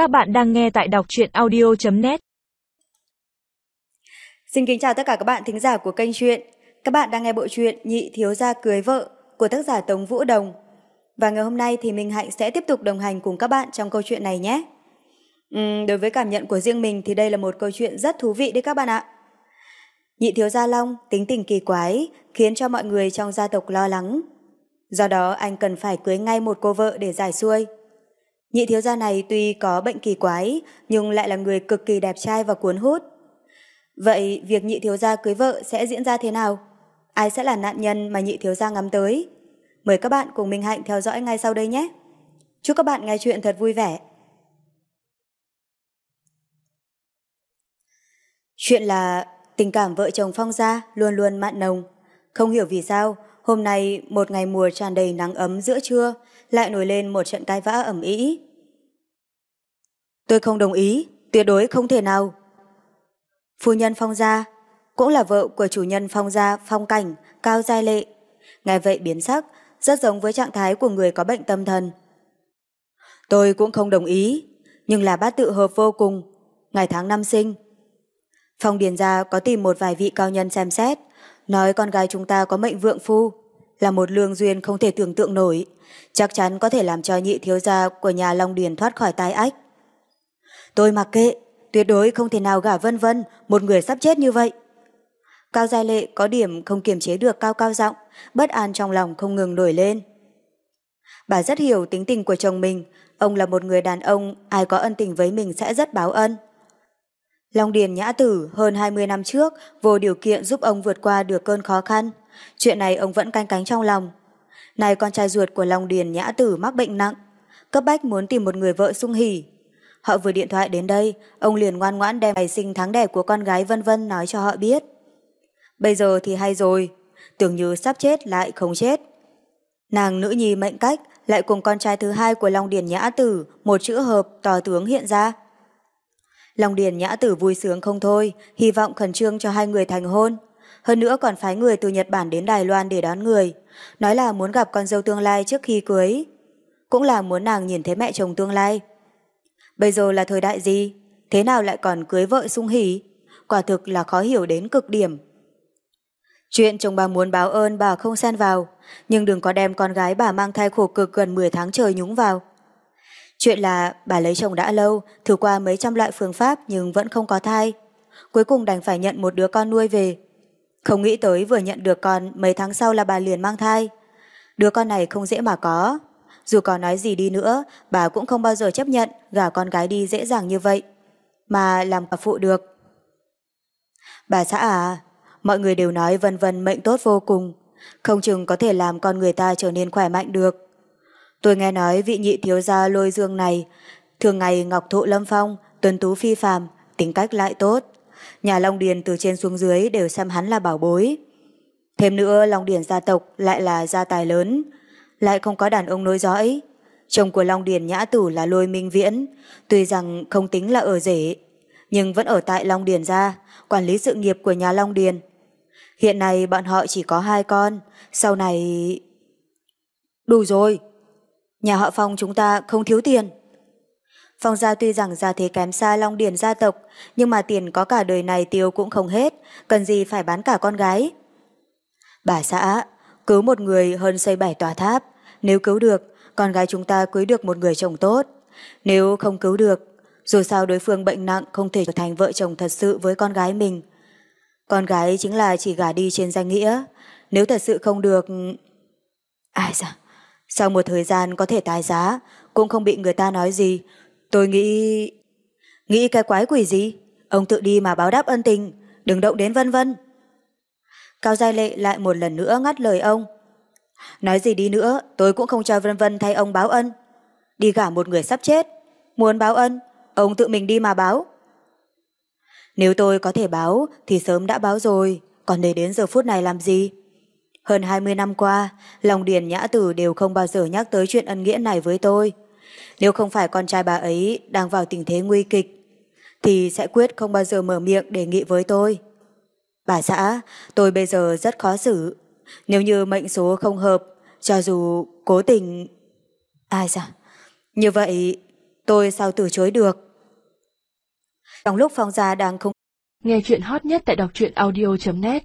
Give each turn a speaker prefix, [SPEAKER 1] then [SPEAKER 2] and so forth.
[SPEAKER 1] Các bạn đang nghe tại đọc truyện audio.net
[SPEAKER 2] Xin kính chào tất cả các bạn thính giả của kênh truyện. Các bạn đang nghe bộ truyện Nhị Thiếu Gia Cưới Vợ của tác giả Tống Vũ Đồng. Và ngày hôm nay thì Minh Hạnh sẽ tiếp tục đồng hành cùng các bạn trong câu chuyện này nhé. Uhm, đối với cảm nhận của riêng mình thì đây là một câu chuyện rất thú vị đấy các bạn ạ. Nhị Thiếu Gia Long tính tình kỳ quái khiến cho mọi người trong gia tộc lo lắng. Do đó anh cần phải cưới ngay một cô vợ để giải xuôi. Nhị thiếu gia này tuy có bệnh kỳ quái, nhưng lại là người cực kỳ đẹp trai và cuốn hút. Vậy việc nhị thiếu gia cưới vợ sẽ diễn ra thế nào? Ai sẽ là nạn nhân mà nhị thiếu gia ngắm tới? Mời các bạn cùng Minh Hạnh theo dõi ngay sau đây nhé. Chúc các bạn nghe chuyện thật vui vẻ. Chuyện là tình cảm vợ chồng Phong Gia luôn luôn mặn nồng. Không hiểu vì sao, hôm nay một ngày mùa tràn đầy nắng ấm giữa trưa, lại nổi lên một trận cãi vã ẩm ý. Tôi không đồng ý, tuyệt đối không thể nào. Phu nhân Phong Gia, cũng là vợ của chủ nhân Phong Gia Phong Cảnh, Cao Giai Lệ. Nghe vậy biến sắc, rất giống với trạng thái của người có bệnh tâm thần. Tôi cũng không đồng ý, nhưng là bát tự hợp vô cùng, ngày tháng năm sinh. Phong Điền Gia có tìm một vài vị cao nhân xem xét, nói con gái chúng ta có mệnh vượng phu, là một lương duyên không thể tưởng tượng nổi, chắc chắn có thể làm cho nhị thiếu gia của nhà Long Điền thoát khỏi tai ách. Tôi mặc kệ, tuyệt đối không thể nào gả vân vân một người sắp chết như vậy. Cao Gia Lệ có điểm không kiềm chế được cao cao giọng, bất an trong lòng không ngừng nổi lên. Bà rất hiểu tính tình của chồng mình, ông là một người đàn ông, ai có ân tình với mình sẽ rất báo ân. Long Điền Nhã Tử hơn 20 năm trước vô điều kiện giúp ông vượt qua được cơn khó khăn. Chuyện này ông vẫn canh cánh trong lòng. Này con trai ruột của Long Điền Nhã Tử mắc bệnh nặng, cấp bách muốn tìm một người vợ sung hỉ. Họ vừa điện thoại đến đây, ông liền ngoan ngoãn đem ngày sinh tháng đẻ của con gái vân vân nói cho họ biết. Bây giờ thì hay rồi, tưởng như sắp chết lại không chết. Nàng nữ nhi mệnh cách lại cùng con trai thứ hai của Long Điền Nhã Tử một chữ hợp tỏ tướng hiện ra. Long Điền Nhã Tử vui sướng không thôi, hy vọng khẩn trương cho hai người thành hôn. Hơn nữa còn phái người từ Nhật Bản đến Đài Loan để đón người, nói là muốn gặp con dâu tương lai trước khi cưới. Cũng là muốn nàng nhìn thấy mẹ chồng tương lai. Bây giờ là thời đại gì? Thế nào lại còn cưới vợ sung hỉ? Quả thực là khó hiểu đến cực điểm. Chuyện chồng bà muốn báo ơn bà không xen vào, nhưng đừng có đem con gái bà mang thai khổ cực gần 10 tháng trời nhúng vào. Chuyện là bà lấy chồng đã lâu, thử qua mấy trăm loại phương pháp nhưng vẫn không có thai. Cuối cùng đành phải nhận một đứa con nuôi về. Không nghĩ tới vừa nhận được con mấy tháng sau là bà liền mang thai. Đứa con này không dễ mà có. Dù có nói gì đi nữa, bà cũng không bao giờ chấp nhận gả con gái đi dễ dàng như vậy. Mà làm bà phụ được. Bà xã à, mọi người đều nói vân vân mệnh tốt vô cùng. Không chừng có thể làm con người ta trở nên khỏe mạnh được. Tôi nghe nói vị nhị thiếu gia lôi dương này, thường ngày ngọc thụ lâm phong, tuần tú phi phàm, tính cách lại tốt. Nhà Long Điền từ trên xuống dưới đều xem hắn là bảo bối. Thêm nữa Long Điền gia tộc lại là gia tài lớn, lại không có đàn ông nối dõi. Chồng của Long Điền Nhã Tử là Lôi Minh Viễn, tuy rằng không tính là ở rể, nhưng vẫn ở tại Long Điền gia, quản lý sự nghiệp của nhà Long Điền. Hiện nay bọn họ chỉ có hai con, sau này... Đủ rồi, nhà họ Phong chúng ta không thiếu tiền. Phong gia tuy rằng gia thế kém xa Long Điền gia tộc, nhưng mà tiền có cả đời này tiêu cũng không hết, cần gì phải bán cả con gái. Bà xã, cứu một người hơn xây bảy tòa tháp, nếu cứu được, con gái chúng ta cưới được một người chồng tốt. Nếu không cứu được, dù sao đối phương bệnh nặng không thể trở thành vợ chồng thật sự với con gái mình. Con gái chính là chỉ gả đi trên danh nghĩa, nếu thật sự không được... Ai da, sau một thời gian có thể tài giá, cũng không bị người ta nói gì, Tôi nghĩ... Nghĩ cái quái quỷ gì? Ông tự đi mà báo đáp ân tình, đừng động đến vân vân. Cao Giai Lệ lại một lần nữa ngắt lời ông. Nói gì đi nữa, tôi cũng không cho vân vân thay ông báo ân. Đi gả một người sắp chết, muốn báo ân, ông tự mình đi mà báo. Nếu tôi có thể báo thì sớm đã báo rồi, còn để đến giờ phút này làm gì? Hơn 20 năm qua, lòng điền nhã tử đều không bao giờ nhắc tới chuyện ân nghĩa này với tôi. Nếu không phải con trai bà ấy đang vào tình thế nguy kịch, thì sẽ quyết không bao giờ mở miệng đề nghị với tôi. Bà xã, tôi bây giờ rất khó xử. Nếu như mệnh số không hợp, cho dù cố tình... Ai dạ? Như vậy, tôi sao từ chối được. Trong lúc Phong Gia đang không
[SPEAKER 3] Nghe chuyện hot nhất tại đọc truyện audio.net